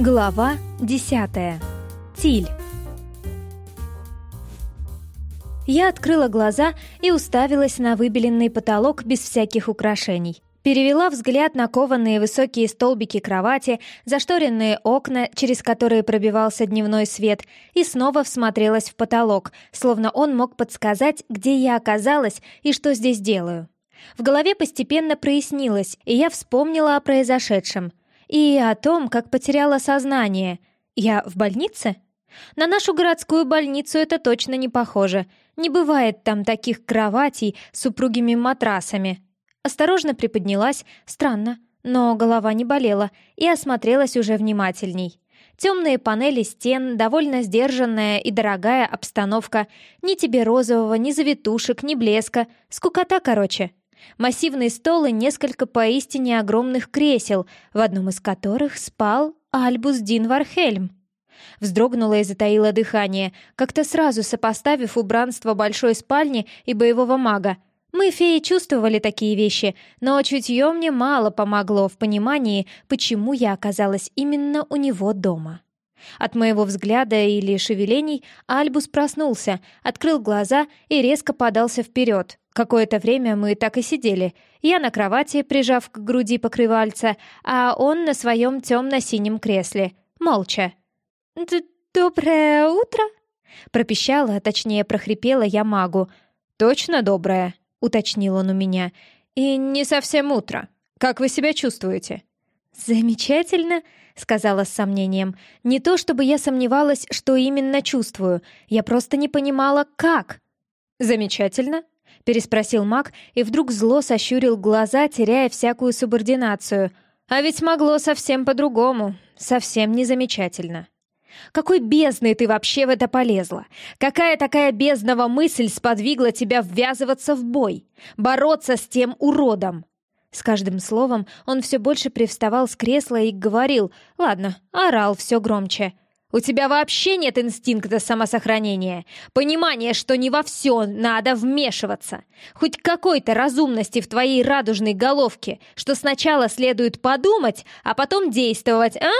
Глава 10. Тиль. Я открыла глаза и уставилась на выбеленный потолок без всяких украшений. Перевела взгляд на кованые высокие столбики кровати, зашторенные окна, через которые пробивался дневной свет, и снова всмотрелась в потолок, словно он мог подсказать, где я оказалась и что здесь делаю. В голове постепенно прояснилось, и я вспомнила о произошедшем и о том, как потеряла сознание. Я в больнице? На нашу городскую больницу это точно не похоже. Не бывает там таких кроватей с упругими матрасами. Осторожно приподнялась, странно, но голова не болела, и осмотрелась уже внимательней. Темные панели стен, довольно сдержанная и дорогая обстановка. Ни тебе розового, ни завитушек, ни блеска. Скукота, короче. Массивный стол и несколько поистине огромных кресел, в одном из которых спал Альбус Дин Вархельм. Вздрогнула и затаила дыхание, как-то сразу сопоставив убранство большой спальни и боевого мага. Мы, феи, чувствовали такие вещи, но чутье мне мало помогло в понимании, почему я оказалась именно у него дома. От моего взгляда или шевелений Альбус проснулся, открыл глаза и резко подался вперед. Какое-то время мы так и сидели. Я на кровати, прижав к груди покрывальца, а он на своем темно-синем кресле. Молча. «Доброе утро?» Пропищала, точнее прохрипела я магу. «Точно доброе?» — уточнил он у меня. «И не совсем утро. Как вы себя чувствуете?» «Замечательно», — сказала с сомнением. «Не то чтобы я сомневалась, что именно чувствую. Я просто не понимала, как». «Замечательно», — переспросил маг и вдруг зло сощурил глаза, теряя всякую субординацию. «А ведь могло совсем по-другому. Совсем не замечательно». «Какой бездной ты вообще в это полезла? Какая такая бездного мысль сподвигла тебя ввязываться в бой? Бороться с тем уродом?» С каждым словом он все больше привставал с кресла и говорил, ладно, орал все громче. «У тебя вообще нет инстинкта самосохранения, понимания, что не во все надо вмешиваться, хоть какой-то разумности в твоей радужной головке, что сначала следует подумать, а потом действовать, а?»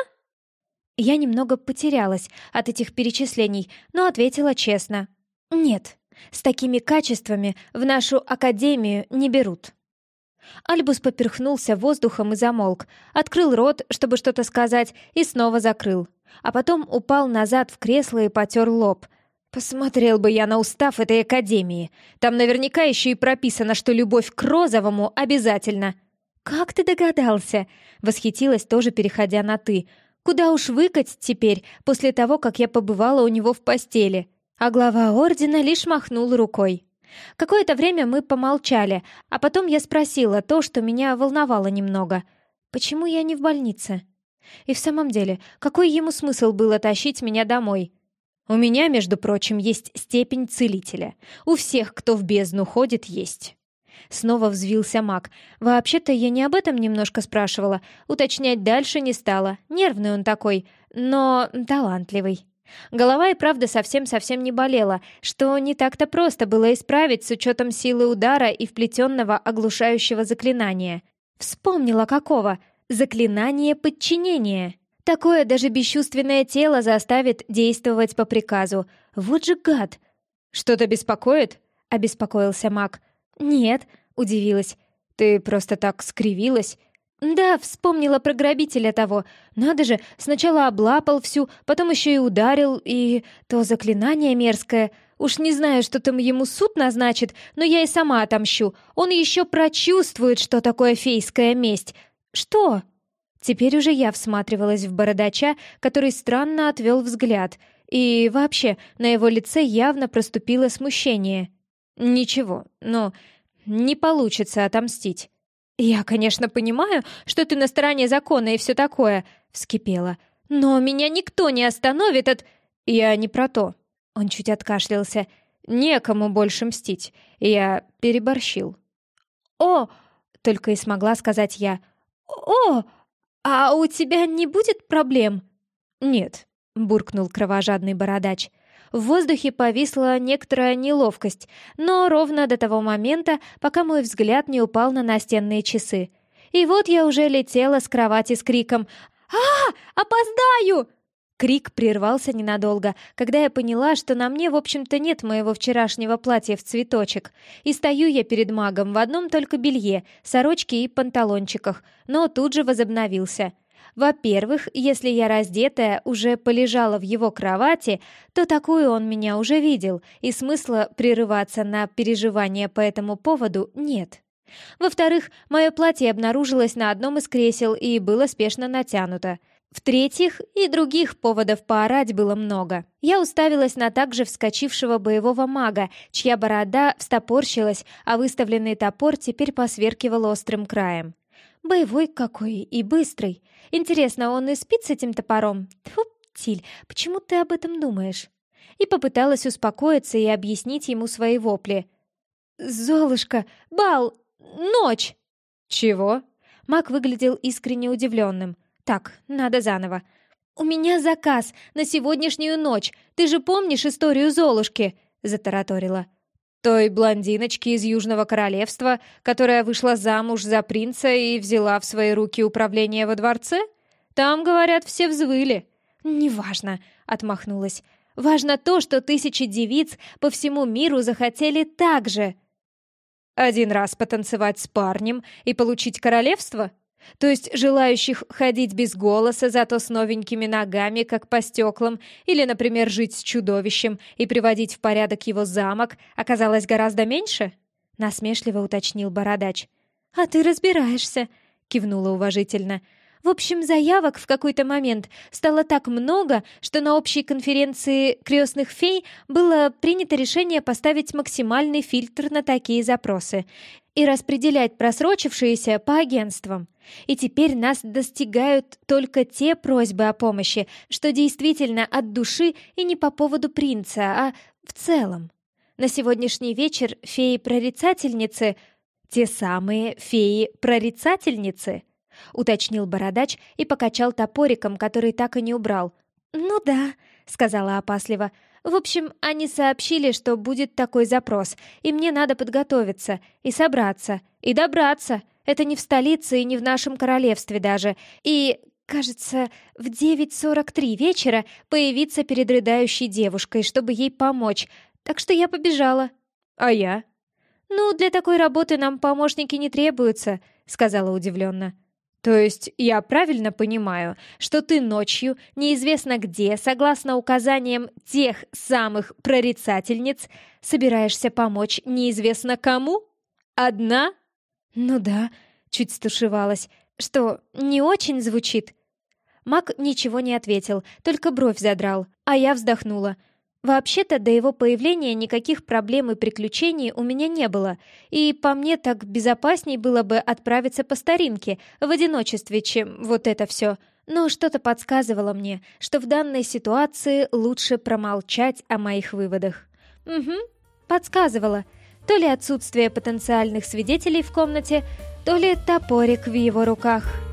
Я немного потерялась от этих перечислений, но ответила честно. «Нет, с такими качествами в нашу академию не берут». Альбус поперхнулся воздухом и замолк, открыл рот, чтобы что-то сказать, и снова закрыл. А потом упал назад в кресло и потер лоб. Посмотрел бы я на устав этой академии. Там наверняка еще и прописано, что любовь к розовому обязательно. «Как ты догадался?» — восхитилась, тоже переходя на «ты». «Куда уж выкать теперь, после того, как я побывала у него в постели?» А глава ордена лишь махнул рукой. Какое-то время мы помолчали, а потом я спросила то, что меня волновало немного. Почему я не в больнице? И в самом деле, какой ему смысл было тащить меня домой? У меня, между прочим, есть степень целителя. У всех, кто в бездну ходит, есть. Снова взвился маг. Вообще-то я не об этом немножко спрашивала. Уточнять дальше не стала. Нервный он такой, но талантливый. Голова и правда совсем-совсем не болела, что не так-то просто было исправить с учетом силы удара и вплетенного оглушающего заклинания. Вспомнила какого? Заклинание подчинения. Такое даже бесчувственное тело заставит действовать по приказу. Вот же гад! «Что-то беспокоит?» — обеспокоился маг. «Нет», — удивилась. «Ты просто так скривилась?» «Да, вспомнила про грабителя того. Надо же, сначала облапал всю, потом еще и ударил, и... То заклинание мерзкое. Уж не знаю, что там ему суд назначит, но я и сама отомщу. Он еще прочувствует, что такое фейская месть. Что?» Теперь уже я всматривалась в бородача, который странно отвел взгляд. И вообще, на его лице явно проступило смущение. «Ничего, но не получится отомстить». «Я, конечно, понимаю, что ты на стороне закона и все такое», — вскипела. «Но меня никто не остановит от...» «Я не про то». Он чуть откашлялся. «Некому больше мстить. Я переборщил». «О!» — только и смогла сказать я. «О! А у тебя не будет проблем?» «Нет», — буркнул кровожадный бородач. В воздухе повисла некоторая неловкость, но ровно до того момента, пока мой взгляд не упал на настенные часы. И вот я уже летела с кровати с криком а Опоздаю!» Крик прервался ненадолго, когда я поняла, что на мне, в общем-то, нет моего вчерашнего платья в цветочек. И стою я перед магом в одном только белье, сорочке и панталончиках, но тут же возобновился. Во-первых, если я раздетая уже полежала в его кровати, то такую он меня уже видел, и смысла прерываться на переживания по этому поводу нет. Во-вторых, мое платье обнаружилось на одном из кресел и было спешно натянуто. В-третьих, и других поводов поорать было много. Я уставилась на также вскочившего боевого мага, чья борода встопорщилась, а выставленный топор теперь посверкивал острым краем. Боевой какой и быстрый. Интересно, он и спит с этим топором? Тьфу, Тиль, почему ты об этом думаешь? И попыталась успокоиться и объяснить ему свои вопли. «Золушка! Бал! Ночь!» «Чего?» Маг выглядел искренне удивленным. «Так, надо заново. У меня заказ на сегодняшнюю ночь. Ты же помнишь историю Золушки?» — затараторила. «Той блондиночки из Южного Королевства, которая вышла замуж за принца и взяла в свои руки управление во дворце? Там, говорят, все взвыли». «Неважно», — отмахнулась. «Важно то, что тысячи девиц по всему миру захотели так же». «Один раз потанцевать с парнем и получить королевство?» То есть желающих ходить без голоса, зато с новенькими ногами, как по стеклам, или, например, жить с чудовищем и приводить в порядок его замок, оказалось гораздо меньше? Насмешливо уточнил бородач. «А ты разбираешься», — кивнула уважительно. В общем, заявок в какой-то момент стало так много, что на общей конференции крестных фей было принято решение поставить максимальный фильтр на такие запросы и распределять просрочившиеся по агентствам. И теперь нас достигают только те просьбы о помощи, что действительно от души и не по поводу принца, а в целом. На сегодняшний вечер феи-прорицательницы, те самые феи-прорицательницы, уточнил бородач и покачал топориком, который так и не убрал. «Ну да», — сказала опасливо, — в общем, они сообщили, что будет такой запрос, и мне надо подготовиться, и собраться, и добраться. Это не в столице и не в нашем королевстве даже. И, кажется, в 9.43 вечера появиться перед рыдающей девушкой, чтобы ей помочь. Так что я побежала. А я? «Ну, для такой работы нам помощники не требуются», — сказала удивленно. «То есть я правильно понимаю, что ты ночью, неизвестно где, согласно указаниям тех самых прорицательниц, собираешься помочь неизвестно кому? Одна?» «Ну да», — чуть стушевалась. «Что, не очень звучит?» Мак ничего не ответил, только бровь задрал, а я вздохнула — Вообще-то до его появления никаких проблем и приключений у меня не было, и по мне так безопасней было бы отправиться по старинке, в одиночестве, чем вот это все. Но что-то подсказывало мне, что в данной ситуации лучше промолчать о моих выводах. Угу, подсказывало. То ли отсутствие потенциальных свидетелей в комнате, то ли топорик в его руках.